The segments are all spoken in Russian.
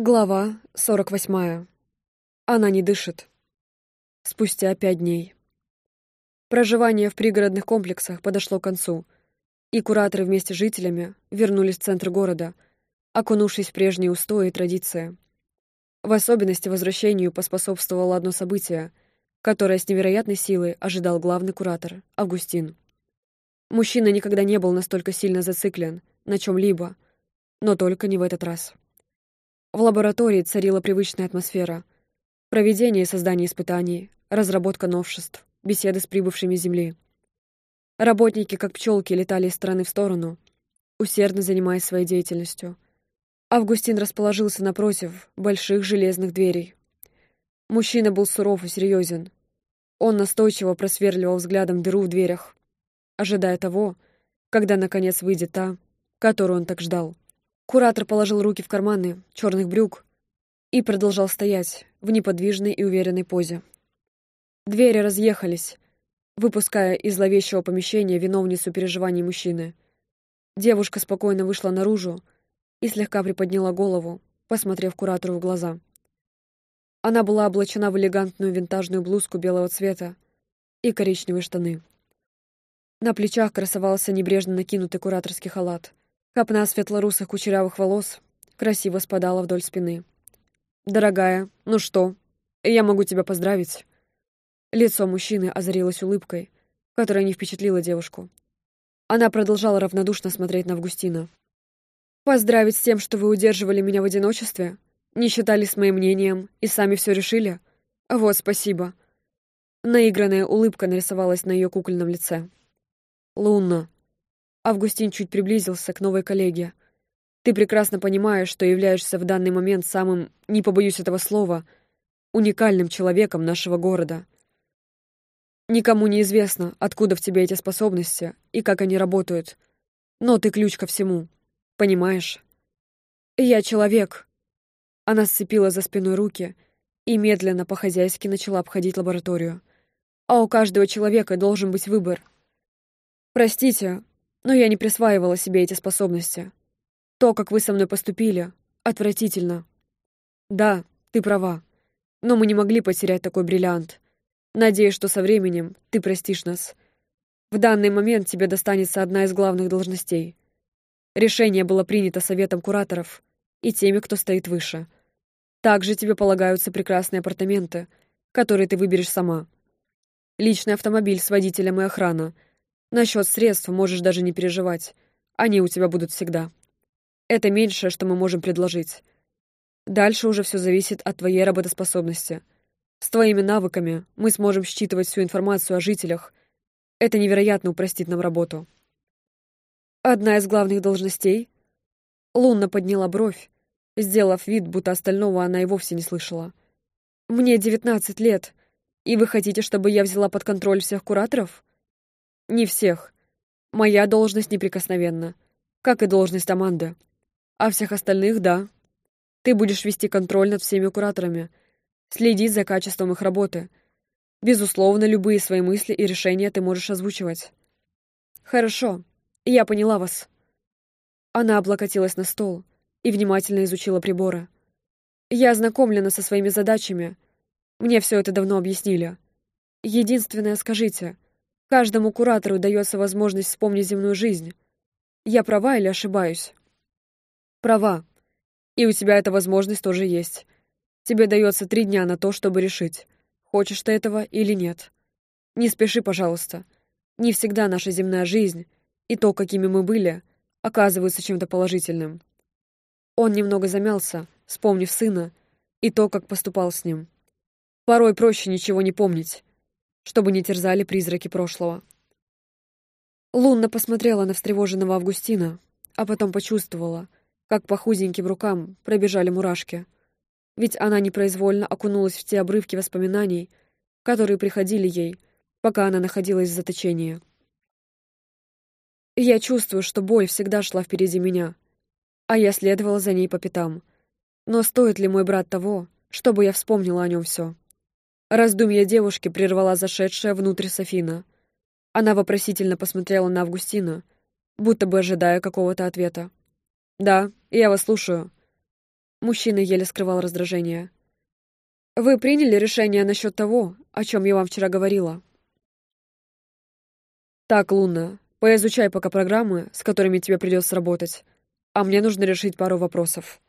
Глава 48. Она не дышит. Спустя пять дней. Проживание в пригородных комплексах подошло к концу, и кураторы вместе с жителями вернулись в центр города, окунувшись в прежние устои и традиции. В особенности возвращению поспособствовало одно событие, которое с невероятной силой ожидал главный куратор, Августин. Мужчина никогда не был настолько сильно зациклен на чем-либо, но только не в этот раз. В лаборатории царила привычная атмосфера. Проведение и создание испытаний, разработка новшеств, беседы с прибывшими Земли. Работники, как пчелки, летали из стороны в сторону, усердно занимаясь своей деятельностью. Августин расположился напротив больших железных дверей. Мужчина был суров и серьезен. Он настойчиво просверливал взглядом дыру в дверях, ожидая того, когда, наконец, выйдет та, которую он так ждал. Куратор положил руки в карманы черных брюк и продолжал стоять в неподвижной и уверенной позе. Двери разъехались, выпуская из зловещего помещения виновницу переживаний мужчины. Девушка спокойно вышла наружу и слегка приподняла голову, посмотрев куратору в глаза. Она была облачена в элегантную винтажную блузку белого цвета и коричневые штаны. На плечах красовался небрежно накинутый кураторский халат. Копна светлорусых кучерявых волос красиво спадала вдоль спины. «Дорогая, ну что, я могу тебя поздравить?» Лицо мужчины озарилось улыбкой, которая не впечатлила девушку. Она продолжала равнодушно смотреть на Августина. «Поздравить с тем, что вы удерживали меня в одиночестве? Не считали с моим мнением и сами все решили? Вот, спасибо». Наигранная улыбка нарисовалась на ее кукольном лице. «Лунна, Августин чуть приблизился к новой коллеге. «Ты прекрасно понимаешь, что являешься в данный момент самым, не побоюсь этого слова, уникальным человеком нашего города. Никому не известно, откуда в тебе эти способности и как они работают. Но ты ключ ко всему. Понимаешь? Я человек». Она сцепила за спиной руки и медленно по-хозяйски начала обходить лабораторию. «А у каждого человека должен быть выбор. Простите, но я не присваивала себе эти способности. То, как вы со мной поступили, отвратительно. Да, ты права. Но мы не могли потерять такой бриллиант. Надеюсь, что со временем ты простишь нас. В данный момент тебе достанется одна из главных должностей. Решение было принято советом кураторов и теми, кто стоит выше. Также тебе полагаются прекрасные апартаменты, которые ты выберешь сама. Личный автомобиль с водителем и охрана — Насчет средств можешь даже не переживать. Они у тебя будут всегда. Это меньшее, что мы можем предложить. Дальше уже все зависит от твоей работоспособности. С твоими навыками мы сможем считывать всю информацию о жителях. Это невероятно упростит нам работу. Одна из главных должностей? Лунна подняла бровь, сделав вид, будто остального она и вовсе не слышала. Мне девятнадцать лет, и вы хотите, чтобы я взяла под контроль всех кураторов? Не всех. Моя должность неприкосновенна, как и должность Аманды. А всех остальных — да. Ты будешь вести контроль над всеми кураторами, следить за качеством их работы. Безусловно, любые свои мысли и решения ты можешь озвучивать. Хорошо, я поняла вас. Она облокотилась на стол и внимательно изучила приборы. Я ознакомлена со своими задачами. Мне все это давно объяснили. Единственное, скажите — Каждому куратору дается возможность вспомнить земную жизнь. Я права или ошибаюсь? Права. И у тебя эта возможность тоже есть. Тебе дается три дня на то, чтобы решить, хочешь ты этого или нет. Не спеши, пожалуйста. Не всегда наша земная жизнь и то, какими мы были, оказываются чем-то положительным. Он немного замялся, вспомнив сына и то, как поступал с ним. Порой проще ничего не помнить, чтобы не терзали призраки прошлого. Лунна посмотрела на встревоженного Августина, а потом почувствовала, как по худеньким рукам пробежали мурашки. Ведь она непроизвольно окунулась в те обрывки воспоминаний, которые приходили ей, пока она находилась в заточении. Я чувствую, что боль всегда шла впереди меня, а я следовала за ней по пятам. Но стоит ли мой брат того, чтобы я вспомнила о нем все? Раздумья девушки прервала зашедшая внутрь Софина. Она вопросительно посмотрела на Августина, будто бы ожидая какого-то ответа. «Да, я вас слушаю». Мужчина еле скрывал раздражение. «Вы приняли решение насчет того, о чем я вам вчера говорила?» «Так, Луна, поизучай пока программы, с которыми тебе придется работать, а мне нужно решить пару вопросов».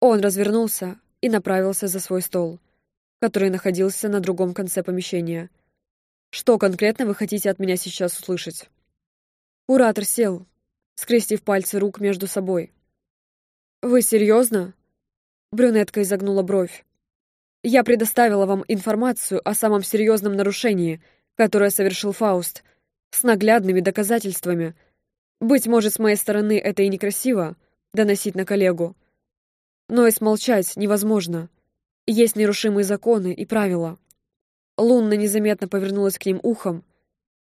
Он развернулся и направился за свой стол, который находился на другом конце помещения. «Что конкретно вы хотите от меня сейчас услышать?» Куратор сел, скрестив пальцы рук между собой. «Вы серьезно?» Брюнетка изогнула бровь. «Я предоставила вам информацию о самом серьезном нарушении, которое совершил Фауст, с наглядными доказательствами. Быть может, с моей стороны это и некрасиво, доносить на коллегу. Но и смолчать невозможно. Есть нерушимые законы и правила». Лунна незаметно повернулась к ним ухом,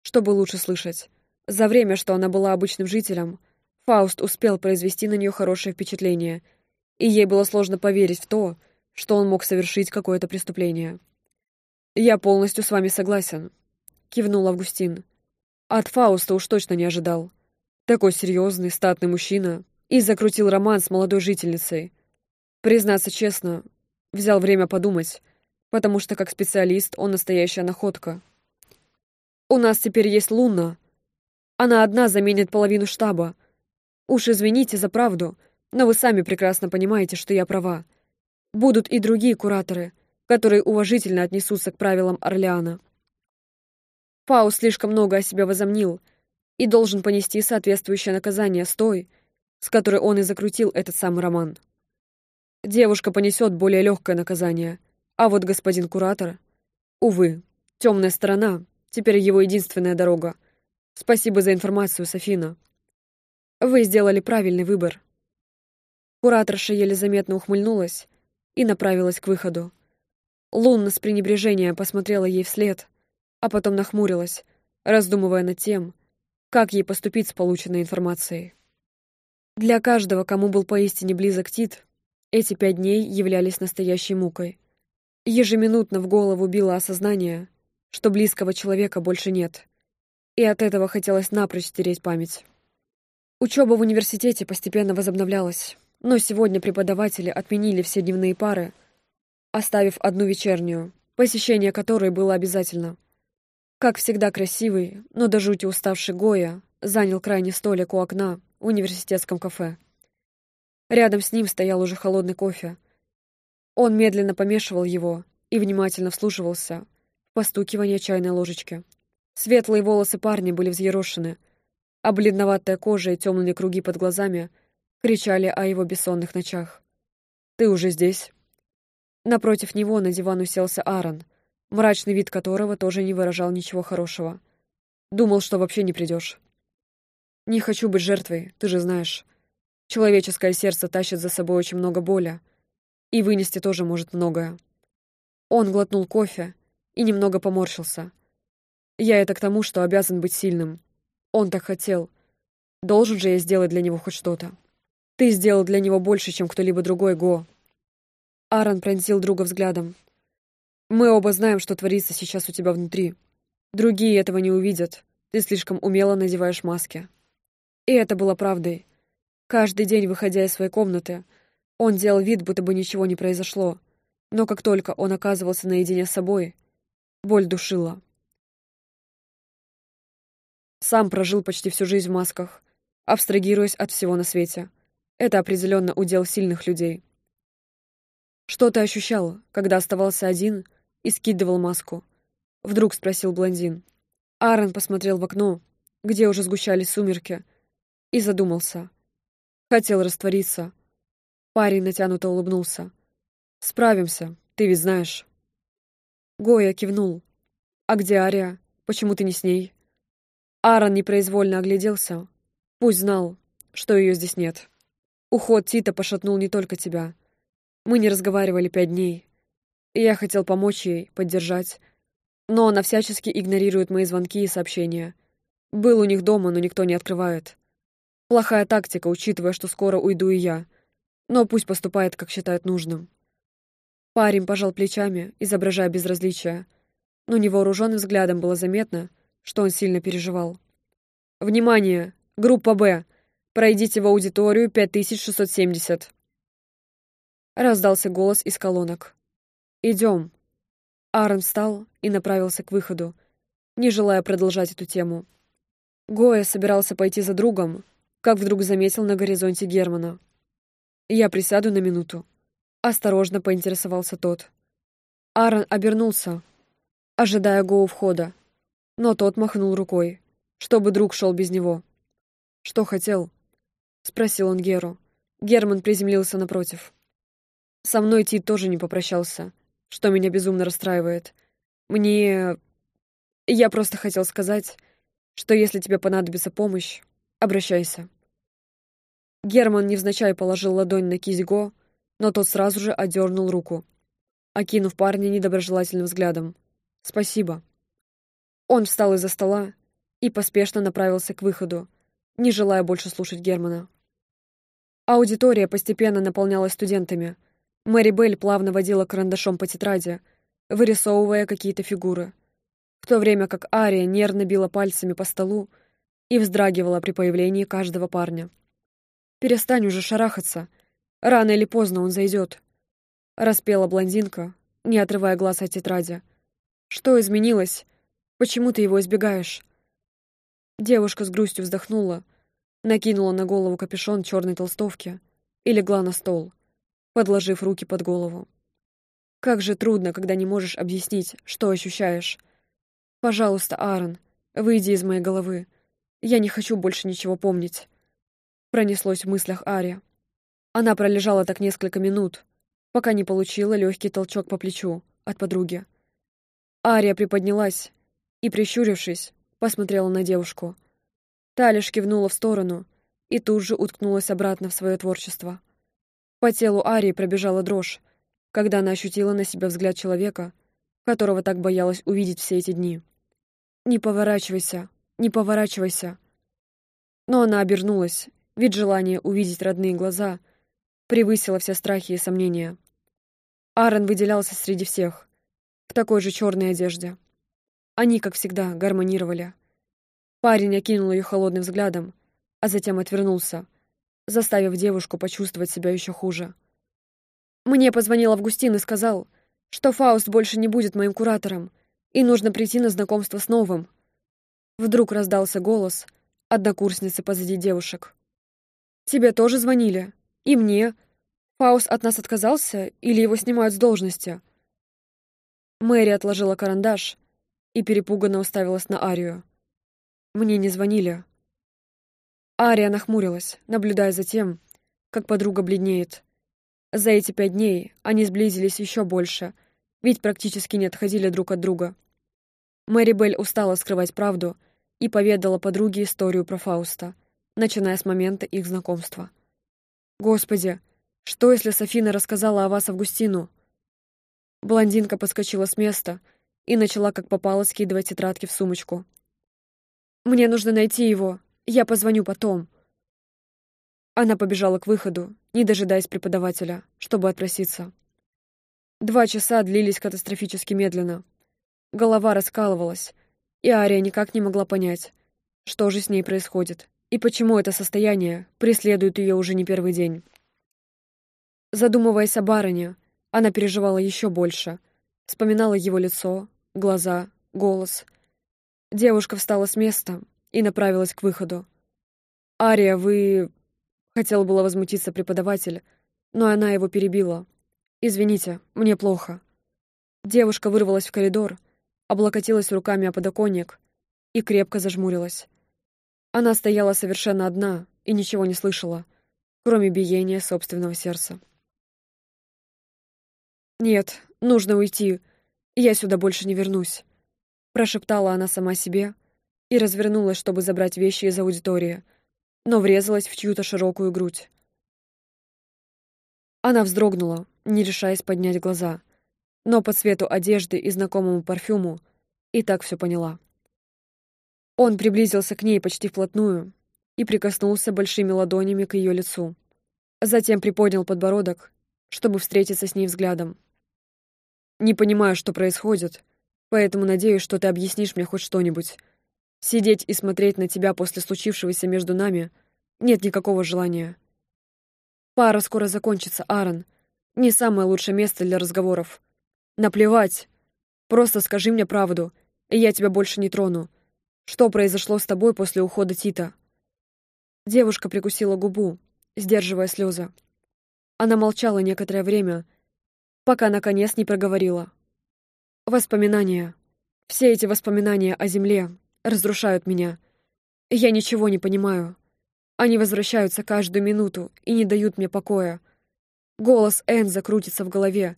чтобы лучше слышать. За время, что она была обычным жителем, Фауст успел произвести на нее хорошее впечатление, и ей было сложно поверить в то, что он мог совершить какое-то преступление. «Я полностью с вами согласен», — кивнул Августин. От Фауста уж точно не ожидал. Такой серьезный, статный мужчина и закрутил роман с молодой жительницей. Признаться честно, взял время подумать, потому что как специалист он настоящая находка. «У нас теперь есть Луна. Она одна заменит половину штаба, Уж извините за правду, но вы сами прекрасно понимаете, что я права. Будут и другие кураторы, которые уважительно отнесутся к правилам Орлеана. Фаус слишком много о себе возомнил и должен понести соответствующее наказание с той, с которой он и закрутил этот самый роман. Девушка понесет более легкое наказание, а вот господин куратор... Увы, темная сторона, теперь его единственная дорога. Спасибо за информацию, Софина. Вы сделали правильный выбор. Кураторша еле заметно ухмыльнулась и направилась к выходу. Лунна с пренебрежением посмотрела ей вслед, а потом нахмурилась, раздумывая над тем, как ей поступить с полученной информацией. Для каждого, кому был поистине близок Тит, эти пять дней являлись настоящей мукой. Ежеминутно в голову било осознание, что близкого человека больше нет, и от этого хотелось напрочь стереть память. Учеба в университете постепенно возобновлялась, но сегодня преподаватели отменили все дневные пары, оставив одну вечернюю, посещение которой было обязательно. Как всегда красивый, но до жути уставший Гоя занял крайний столик у окна в университетском кафе. Рядом с ним стоял уже холодный кофе. Он медленно помешивал его и внимательно вслушивался в постукивание чайной ложечки. Светлые волосы парня были взъерошены — а бледноватая кожа и темные круги под глазами кричали о его бессонных ночах. «Ты уже здесь?» Напротив него на диван уселся Аарон, мрачный вид которого тоже не выражал ничего хорошего. Думал, что вообще не придешь. «Не хочу быть жертвой, ты же знаешь. Человеческое сердце тащит за собой очень много боли, и вынести тоже может многое». Он глотнул кофе и немного поморщился. «Я это к тому, что обязан быть сильным. Он так хотел. Должен же я сделать для него хоть что-то. Ты сделал для него больше, чем кто-либо другой, Го. Аарон пронзил друга взглядом. Мы оба знаем, что творится сейчас у тебя внутри. Другие этого не увидят. Ты слишком умело надеваешь маски. И это было правдой. Каждый день, выходя из своей комнаты, он делал вид, будто бы ничего не произошло. Но как только он оказывался наедине с собой, боль душила. Сам прожил почти всю жизнь в масках, абстрагируясь от всего на свете. Это определенно удел сильных людей. «Что ты ощущал, когда оставался один и скидывал маску?» Вдруг спросил блондин. Аарон посмотрел в окно, где уже сгущались сумерки, и задумался. Хотел раствориться. Парень натянуто улыбнулся. «Справимся, ты ведь знаешь». Гоя кивнул. «А где Ария? Почему ты не с ней?» Аарон непроизвольно огляделся. Пусть знал, что ее здесь нет. Уход Тита пошатнул не только тебя. Мы не разговаривали пять дней. Я хотел помочь ей, поддержать. Но она всячески игнорирует мои звонки и сообщения. Был у них дома, но никто не открывает. Плохая тактика, учитывая, что скоро уйду и я. Но пусть поступает, как считает нужным. Парень пожал плечами, изображая безразличие. Но невооруженным взглядом было заметно, что он сильно переживал. «Внимание! Группа «Б». Пройдите в аудиторию 5670». Раздался голос из колонок. «Идем». Аарон встал и направился к выходу, не желая продолжать эту тему. Гоя собирался пойти за другом, как вдруг заметил на горизонте Германа. «Я присяду на минуту», — осторожно поинтересовался тот. Аарон обернулся, ожидая Гоу входа, но тот махнул рукой, чтобы друг шел без него. «Что хотел?» — спросил он Геру. Герман приземлился напротив. «Со мной Тит тоже не попрощался, что меня безумно расстраивает. Мне... Я просто хотел сказать, что если тебе понадобится помощь, обращайся». Герман невзначай положил ладонь на кисть но тот сразу же отдернул руку, окинув парня недоброжелательным взглядом. «Спасибо». Он встал из-за стола и поспешно направился к выходу, не желая больше слушать Германа. Аудитория постепенно наполнялась студентами. Мэри Белль плавно водила карандашом по тетради, вырисовывая какие-то фигуры, в то время как Ария нервно била пальцами по столу и вздрагивала при появлении каждого парня. «Перестань уже шарахаться. Рано или поздно он зайдет», — распела блондинка, не отрывая глаз от тетради. «Что изменилось? Почему ты его избегаешь?» Девушка с грустью вздохнула, накинула на голову капюшон черной толстовки и легла на стол, подложив руки под голову. Как же трудно, когда не можешь объяснить, что ощущаешь. Пожалуйста, Аарон, выйди из моей головы. Я не хочу больше ничего помнить. Пронеслось в мыслях Ари. Она пролежала так несколько минут, пока не получила легкий толчок по плечу от подруги. Ария приподнялась и, прищурившись, посмотрела на девушку. Та лишь кивнула в сторону и тут же уткнулась обратно в свое творчество. По телу Арии пробежала дрожь, когда она ощутила на себя взгляд человека, которого так боялась увидеть все эти дни. «Не поворачивайся, не поворачивайся!» Но она обернулась, ведь желание увидеть родные глаза превысило все страхи и сомнения. Аарон выделялся среди всех, в такой же черной одежде. Они, как всегда, гармонировали. Парень окинул ее холодным взглядом, а затем отвернулся, заставив девушку почувствовать себя еще хуже. Мне позвонил Августин и сказал, что Фауст больше не будет моим куратором, и нужно прийти на знакомство с новым. Вдруг раздался голос однокурсницы позади девушек. «Тебе тоже звонили? И мне? Фауст от нас отказался или его снимают с должности?» Мэри отложила карандаш и перепуганно уставилась на Арию. Мне не звонили. Ария нахмурилась, наблюдая за тем, как подруга бледнеет. За эти пять дней они сблизились еще больше, ведь практически не отходили друг от друга. Мэри Белль устала скрывать правду и поведала подруге историю про Фауста, начиная с момента их знакомства. «Господи, что, если Софина рассказала о вас Августину?» Блондинка подскочила с места и начала как попало скидывать тетрадки в сумочку. Мне нужно найти его. Я позвоню потом. Она побежала к выходу, не дожидаясь преподавателя, чтобы отпроситься. Два часа длились катастрофически медленно. Голова раскалывалась, и Ария никак не могла понять, что же с ней происходит и почему это состояние преследует ее уже не первый день. Задумываясь о барыне, она переживала еще больше, вспоминала его лицо, глаза, голос — Девушка встала с места и направилась к выходу. «Ария, вы...» — хотел было возмутиться преподаватель, но она его перебила. «Извините, мне плохо». Девушка вырвалась в коридор, облокотилась руками о подоконник и крепко зажмурилась. Она стояла совершенно одна и ничего не слышала, кроме биения собственного сердца. «Нет, нужно уйти. Я сюда больше не вернусь». Прошептала она сама себе и развернулась, чтобы забрать вещи из аудитории, но врезалась в чью-то широкую грудь. Она вздрогнула, не решаясь поднять глаза, но по цвету одежды и знакомому парфюму и так все поняла. Он приблизился к ней почти вплотную и прикоснулся большими ладонями к ее лицу. Затем приподнял подбородок, чтобы встретиться с ней взглядом. «Не понимаю, что происходит», Поэтому надеюсь, что ты объяснишь мне хоть что-нибудь. Сидеть и смотреть на тебя после случившегося между нами нет никакого желания. Пара скоро закончится, Аарон. Не самое лучшее место для разговоров. Наплевать. Просто скажи мне правду, и я тебя больше не трону. Что произошло с тобой после ухода Тита?» Девушка прикусила губу, сдерживая слезы. Она молчала некоторое время, пока наконец не проговорила. «Воспоминания. Все эти воспоминания о земле разрушают меня. Я ничего не понимаю. Они возвращаются каждую минуту и не дают мне покоя. Голос Энза крутится в голове.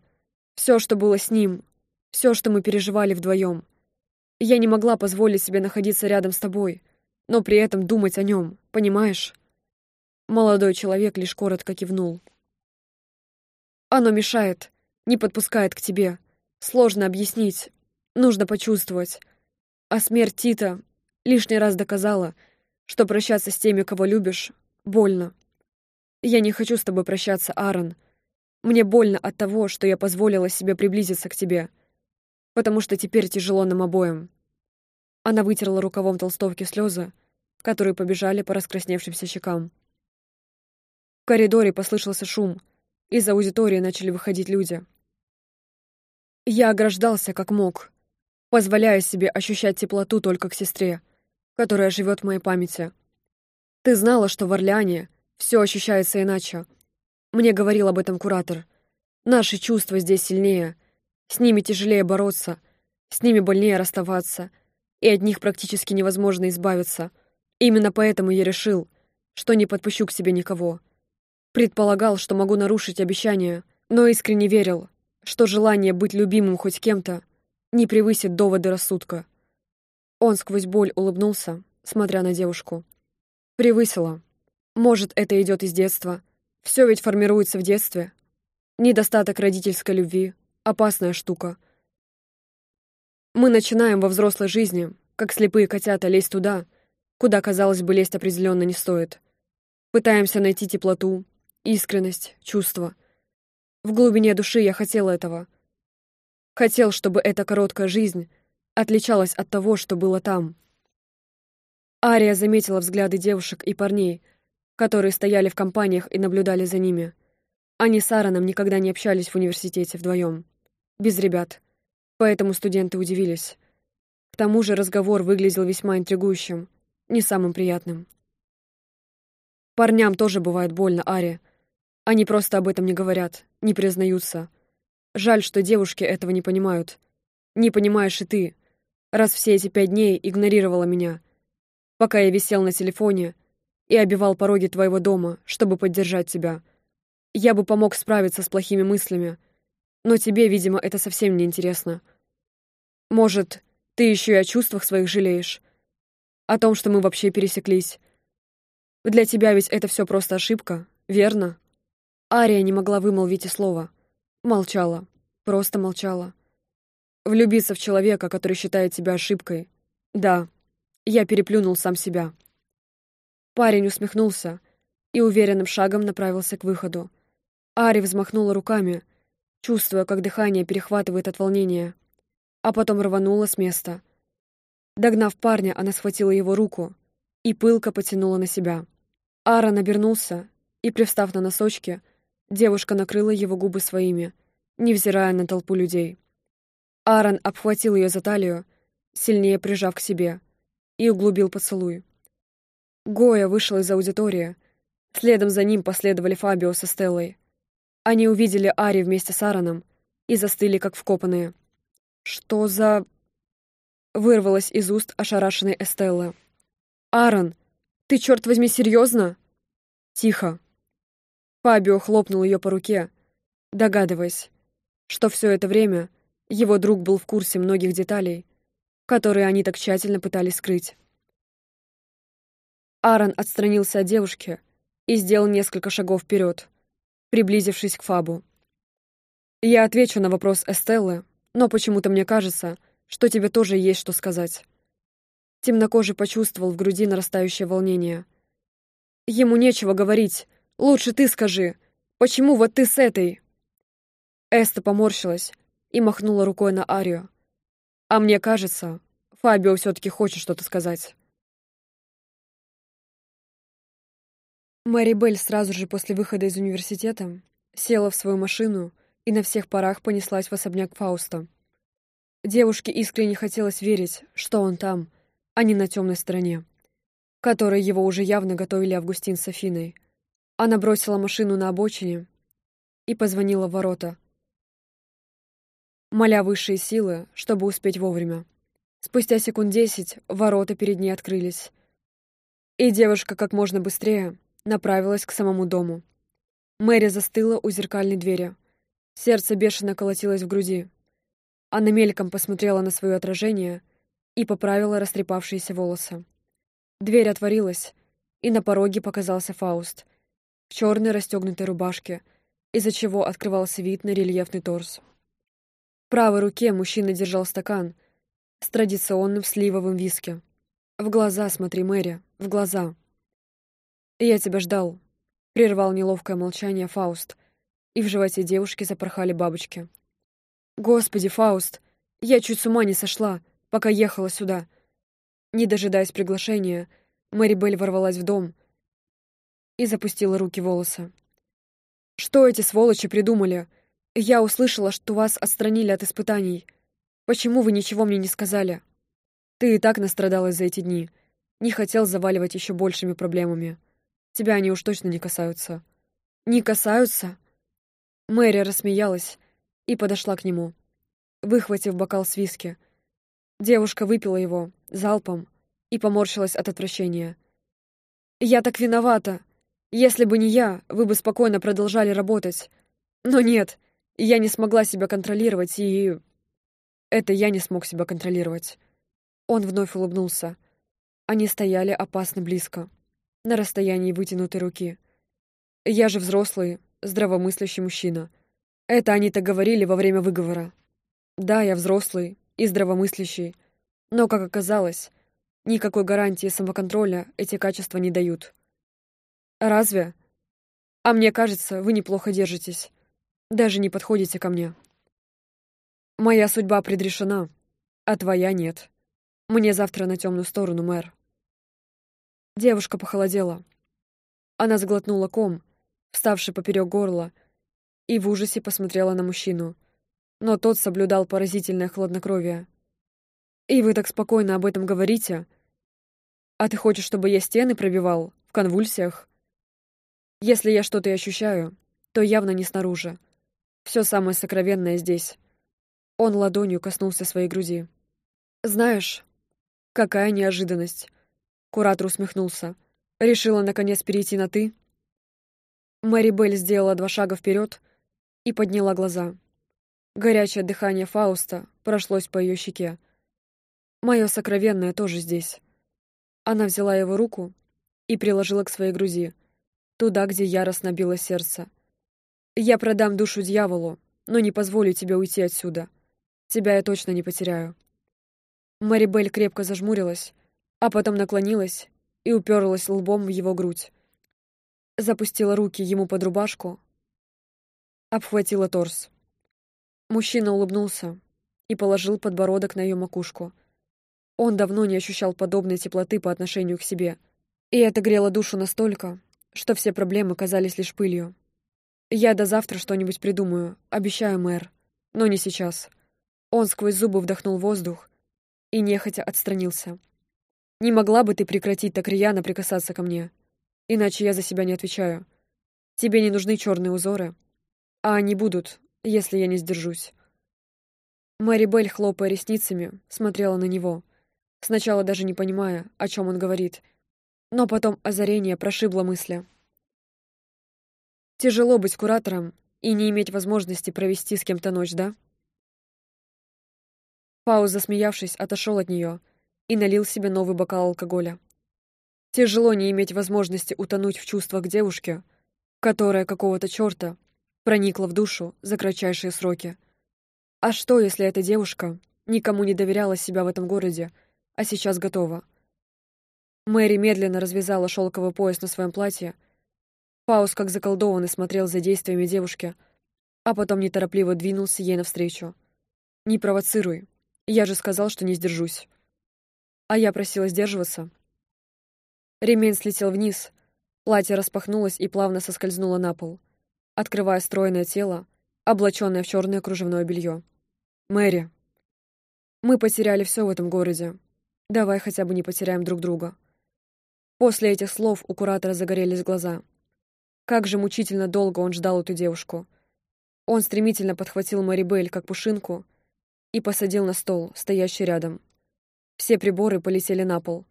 Все, что было с ним, все, что мы переживали вдвоем. Я не могла позволить себе находиться рядом с тобой, но при этом думать о нем, понимаешь? Молодой человек лишь коротко кивнул. Оно мешает, не подпускает к тебе. Сложно объяснить, нужно почувствовать. А смерть Тита лишний раз доказала, что прощаться с теми, кого любишь, больно. Я не хочу с тобой прощаться, Аарон. Мне больно от того, что я позволила себе приблизиться к тебе, потому что теперь тяжело нам обоим. Она вытерла рукавом толстовки слезы, которые побежали по раскрасневшимся щекам. В коридоре послышался шум. Из аудитории начали выходить люди. Я ограждался как мог, позволяя себе ощущать теплоту только к сестре, которая живет в моей памяти. Ты знала, что в Орлеане все ощущается иначе. Мне говорил об этом куратор. Наши чувства здесь сильнее. С ними тяжелее бороться. С ними больнее расставаться — и от них практически невозможно избавиться. Именно поэтому я решил, что не подпущу к себе никого. Предполагал, что могу нарушить обещание, но искренне верил, что желание быть любимым хоть кем-то не превысит доводы рассудка. Он сквозь боль улыбнулся, смотря на девушку. Превысило. Может, это идет из детства. Все ведь формируется в детстве. Недостаток родительской любви — опасная штука — мы начинаем во взрослой жизни, как слепые котята, лезть туда, куда, казалось бы, лезть определенно не стоит. Пытаемся найти теплоту, искренность, чувства. В глубине души я хотел этого. Хотел, чтобы эта короткая жизнь отличалась от того, что было там. Ария заметила взгляды девушек и парней, которые стояли в компаниях и наблюдали за ними. Они с Аароном никогда не общались в университете вдвоем. Без ребят поэтому студенты удивились. К тому же разговор выглядел весьма интригующим, не самым приятным. Парням тоже бывает больно, Ари. Они просто об этом не говорят, не признаются. Жаль, что девушки этого не понимают. Не понимаешь и ты, раз все эти пять дней игнорировала меня, пока я висел на телефоне и обивал пороги твоего дома, чтобы поддержать тебя. Я бы помог справиться с плохими мыслями, но тебе, видимо, это совсем не интересно. Может, ты еще и о чувствах своих жалеешь? О том, что мы вообще пересеклись? Для тебя ведь это все просто ошибка, верно? Ария не могла вымолвить и слова. Молчала. Просто молчала. Влюбиться в человека, который считает тебя ошибкой. Да, я переплюнул сам себя. Парень усмехнулся и уверенным шагом направился к выходу. Ари взмахнула руками, чувствуя, как дыхание перехватывает от волнения а потом рванула с места. Догнав парня, она схватила его руку и пылко потянула на себя. Аарон обернулся, и, привстав на носочки, девушка накрыла его губы своими, невзирая на толпу людей. Аарон обхватил ее за талию, сильнее прижав к себе, и углубил поцелуй. Гоя вышел из аудитории. Следом за ним последовали Фабио со Стеллой. Они увидели Ари вместе с Аароном и застыли, как вкопанные. «Что за...» Вырвалось из уст ошарашенной Эстеллы. «Аарон, ты, черт возьми, серьезно?» «Тихо». Фабио хлопнул ее по руке, догадываясь, что все это время его друг был в курсе многих деталей, которые они так тщательно пытались скрыть. Аарон отстранился от девушки и сделал несколько шагов вперед, приблизившись к Фабу. «Я отвечу на вопрос Эстеллы, но почему-то мне кажется, что тебе тоже есть что сказать». Темнокожий почувствовал в груди нарастающее волнение. «Ему нечего говорить. Лучше ты скажи. Почему вот ты с этой?» Эста поморщилась и махнула рукой на Арию. «А мне кажется, Фабио все-таки хочет что-то сказать». Мэри Белль сразу же после выхода из университета села в свою машину и на всех парах понеслась в особняк Фауста. Девушке искренне хотелось верить, что он там, а не на темной стороне, которой его уже явно готовили Августин с Афиной. Она бросила машину на обочине и позвонила в ворота, моля высшие силы, чтобы успеть вовремя. Спустя секунд десять ворота перед ней открылись, и девушка как можно быстрее направилась к самому дому. Мэри застыла у зеркальной двери. Сердце бешено колотилось в груди. Она мельком посмотрела на свое отражение и поправила растрепавшиеся волосы. Дверь отворилась, и на пороге показался Фауст в черной расстегнутой рубашке, из-за чего открывался вид на рельефный торс. В правой руке мужчина держал стакан с традиционным сливовым виски. «В глаза смотри, Мэри, в глаза!» «Я тебя ждал», — прервал неловкое молчание Фауст, и в животе девушки запорхали бабочки. «Господи, Фауст, я чуть с ума не сошла, пока ехала сюда». Не дожидаясь приглашения, Мэри Белль ворвалась в дом и запустила руки в волосы. «Что эти сволочи придумали? Я услышала, что вас отстранили от испытаний. Почему вы ничего мне не сказали? Ты и так настрадалась за эти дни. Не хотел заваливать еще большими проблемами. Тебя они уж точно не касаются». «Не касаются?» Мэри рассмеялась, и подошла к нему, выхватив бокал с виски. Девушка выпила его залпом и поморщилась от отвращения. «Я так виновата! Если бы не я, вы бы спокойно продолжали работать. Но нет, я не смогла себя контролировать, и... Это я не смог себя контролировать». Он вновь улыбнулся. Они стояли опасно близко, на расстоянии вытянутой руки. Я же взрослый, здравомыслящий мужчина — это они так говорили во время выговора. Да, я взрослый и здравомыслящий, но, как оказалось, никакой гарантии самоконтроля эти качества не дают. Разве? А мне кажется, вы неплохо держитесь. Даже не подходите ко мне. Моя судьба предрешена, а твоя нет. Мне завтра на темную сторону, мэр. Девушка похолодела. Она сглотнула ком, вставший поперек горла, и в ужасе посмотрела на мужчину. Но тот соблюдал поразительное хладнокровие. «И вы так спокойно об этом говорите? А ты хочешь, чтобы я стены пробивал? В конвульсиях? Если я что-то и ощущаю, то явно не снаружи. Все самое сокровенное здесь». Он ладонью коснулся своей груди. «Знаешь, какая неожиданность!» Куратор усмехнулся. «Решила, наконец, перейти на «ты»?» Мэри Белль сделала два шага вперед, и подняла глаза. Горячее дыхание Фауста прошлось по ее щеке. Мое сокровенное тоже здесь. Она взяла его руку и приложила к своей груди, туда, где яростно било сердце. «Я продам душу дьяволу, но не позволю тебе уйти отсюда. Тебя я точно не потеряю». Марибель крепко зажмурилась, а потом наклонилась и уперлась лбом в его грудь. Запустила руки ему под рубашку, обхватила торс. Мужчина улыбнулся и положил подбородок на ее макушку. Он давно не ощущал подобной теплоты по отношению к себе, и это грело душу настолько, что все проблемы казались лишь пылью. «Я до завтра что-нибудь придумаю, обещаю, мэр, но не сейчас». Он сквозь зубы вдохнул воздух и нехотя отстранился. «Не могла бы ты прекратить так рьяно прикасаться ко мне? Иначе я за себя не отвечаю. Тебе не нужны черные узоры, а они будут, если я не сдержусь. Мэри Белль, хлопая ресницами, смотрела на него, сначала даже не понимая, о чем он говорит, но потом озарение прошибло мысли. Тяжело быть куратором и не иметь возможности провести с кем-то ночь, да? Пауз, засмеявшись, отошел от нее и налил себе новый бокал алкоголя. Тяжело не иметь возможности утонуть в чувствах девушки, которая какого-то черта проникла в душу за кратчайшие сроки. А что, если эта девушка никому не доверяла себя в этом городе, а сейчас готова? Мэри медленно развязала шелковый пояс на своем платье. Паус, как заколдованный, смотрел за действиями девушки, а потом неторопливо двинулся ей навстречу. «Не провоцируй. Я же сказал, что не сдержусь». А я просила сдерживаться. Ремень слетел вниз, платье распахнулось и плавно соскользнуло на пол. открывая стройное тело, облаченное в черное кружевное белье. «Мэри, мы потеряли все в этом городе. Давай хотя бы не потеряем друг друга». После этих слов у куратора загорелись глаза. Как же мучительно долго он ждал эту девушку. Он стремительно подхватил Мэри Белль как пушинку и посадил на стол, стоящий рядом. Все приборы полетели на пол.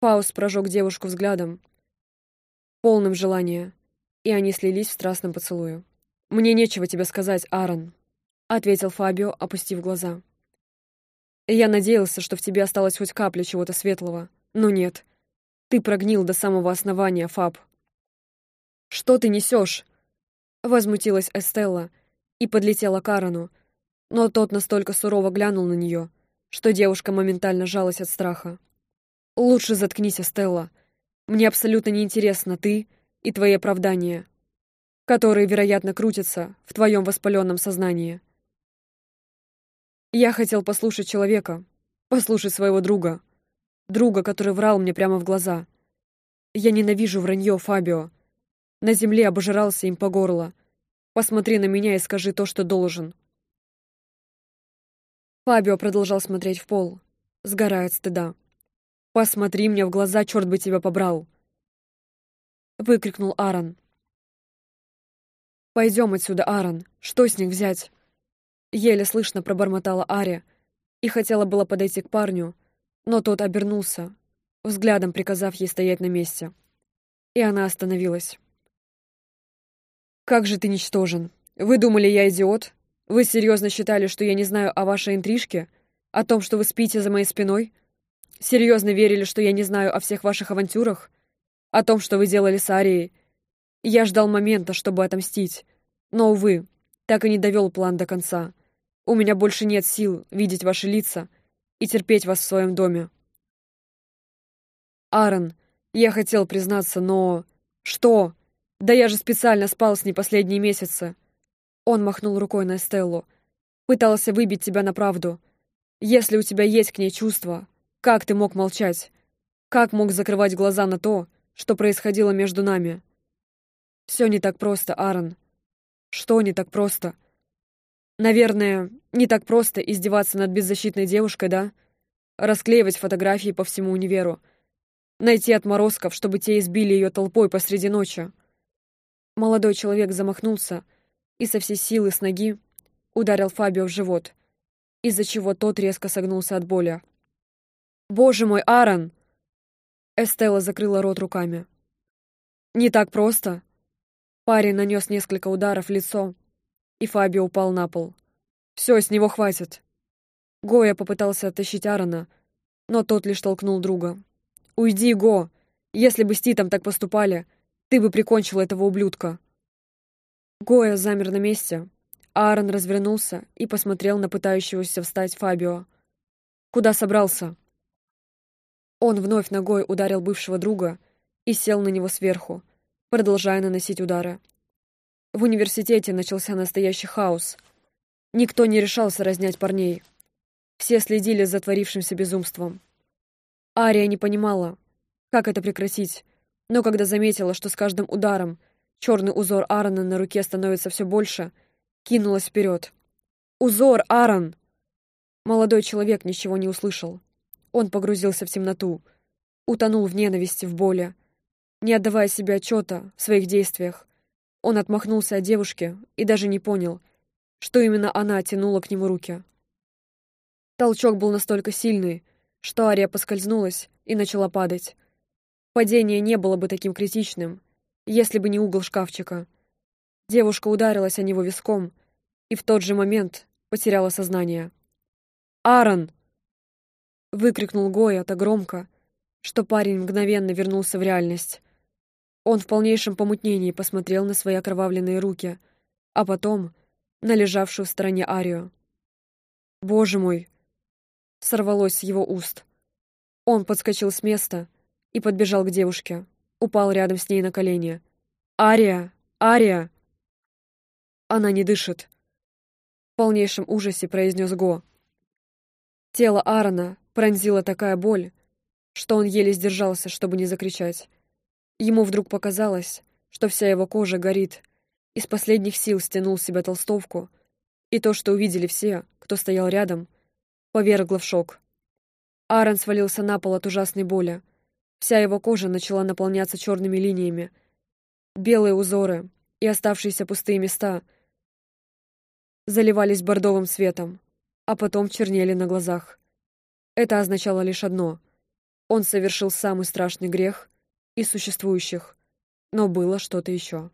Фауст прожег девушку взглядом, полным желания, и они слились в страстном поцелуе. «Мне нечего тебе сказать, Аарон», — ответил Фабио, опустив глаза. «Я надеялся, что в тебе осталась хоть капля чего-то светлого, но нет. Ты прогнил до самого основания, Фаб». «Что ты несешь?» — возмутилась Эстелла и подлетела к Аарону, но тот настолько сурово глянул на нее, что девушка моментально жалась от страха. «Лучше заткнись, Эстелла. Мне абсолютно неинтересно ты и твои оправдания которые, вероятно, крутятся в твоем воспаленном сознании. Я хотел послушать человека, послушать своего друга, друга, который врал мне прямо в глаза. Я ненавижу вранье, Фабио. На земле обожрался им по горло. Посмотри на меня и скажи то, что должен. Фабио продолжал смотреть в пол, сгорая от стыда. «Посмотри мне в глаза, черт бы тебя побрал!» Выкрикнул Аарон. «Пойдем отсюда, Аарон. Что с них взять?» Еле слышно пробормотала Ария и хотела было подойти к парню, но тот обернулся, взглядом приказав ей стоять на месте. И она остановилась. «Как же ты ничтожен! Вы думали, я идиот? Вы серьезно считали, что я не знаю о вашей интрижке? О том, что вы спите за моей спиной? Серьезно верили, что я не знаю о всех ваших авантюрах? О том, что вы делали с Арией, я ждал момента, чтобы отомстить. Но, увы, так и не довел план до конца. У меня больше нет сил видеть ваши лица и терпеть вас в своем доме. Аарон, я хотел признаться, но... Что? Да я же специально спал с ней последние месяцы. Он махнул рукой на Стеллу. Пытался выбить тебя на правду. Если у тебя есть к ней чувства, как ты мог молчать? Как мог закрывать глаза на то, что происходило между нами? Все не так просто, Аарон. Что не так просто? Наверное, не так просто издеваться над беззащитной девушкой, да? Расклеивать фотографии по всему универу. Найти отморозков, чтобы те избили ее толпой посреди ночи. Молодой человек замахнулся и со всей силы с ноги ударил Фабио в живот, из-за чего тот резко согнулся от боли. «Боже мой, Аарон!» Эстелла закрыла рот руками. «Не так просто. Парень нанес несколько ударов в лицо, и Фабио упал на пол. «Все, с него хватит!» Гоя попытался оттащить Аарона, но тот лишь толкнул друга. «Уйди, Го! Если бы с Титом так поступали, ты бы прикончил этого ублюдка!» Гоя замер на месте. Аарон развернулся и посмотрел на пытающегося встать Фабио. «Куда собрался?» Он вновь ногой ударил бывшего друга и сел на него сверху, продолжая наносить удары. В университете начался настоящий хаос. Никто не решался разнять парней. Все следили за творившимся безумством. Ария не понимала, как это прекратить, но когда заметила, что с каждым ударом черный узор Аарона на руке становится все больше, кинулась вперед. «Узор, Аарон!» Молодой человек ничего не услышал. Он погрузился в темноту, утонул в ненависти, в боли, не отдавая себе отчета в своих действиях, он отмахнулся от девушки и даже не понял, что именно она тянула к нему руки. Толчок был настолько сильный, что Ария поскользнулась и начала падать. Падение не было бы таким критичным, если бы не угол шкафчика. Девушка ударилась о него виском и в тот же момент потеряла сознание. «Аарон!» — выкрикнул Гоя так громко, что парень мгновенно вернулся в реальность. Он в полнейшем помутнении посмотрел на свои окровавленные руки, а потом на лежавшую в стороне Арию. «Боже мой!» Сорвалось с его уст. Он подскочил с места и подбежал к девушке, упал рядом с ней на колени. «Ария! Ария!» «Она не дышит!» В полнейшем ужасе произнес Го. Тело Аарона пронзила такая боль, что он еле сдержался, чтобы не закричать. Ему вдруг показалось, что вся его кожа горит, Из последних сил стянул себя толстовку, и то, что увидели все, кто стоял рядом, повергло в шок. Аарон свалился на пол от ужасной боли. Вся его кожа начала наполняться черными линиями. Белые узоры и оставшиеся пустые места заливались бордовым светом, а потом чернели на глазах. Это означало лишь одно — он совершил самый страшный грех из существующих, но было что-то еще.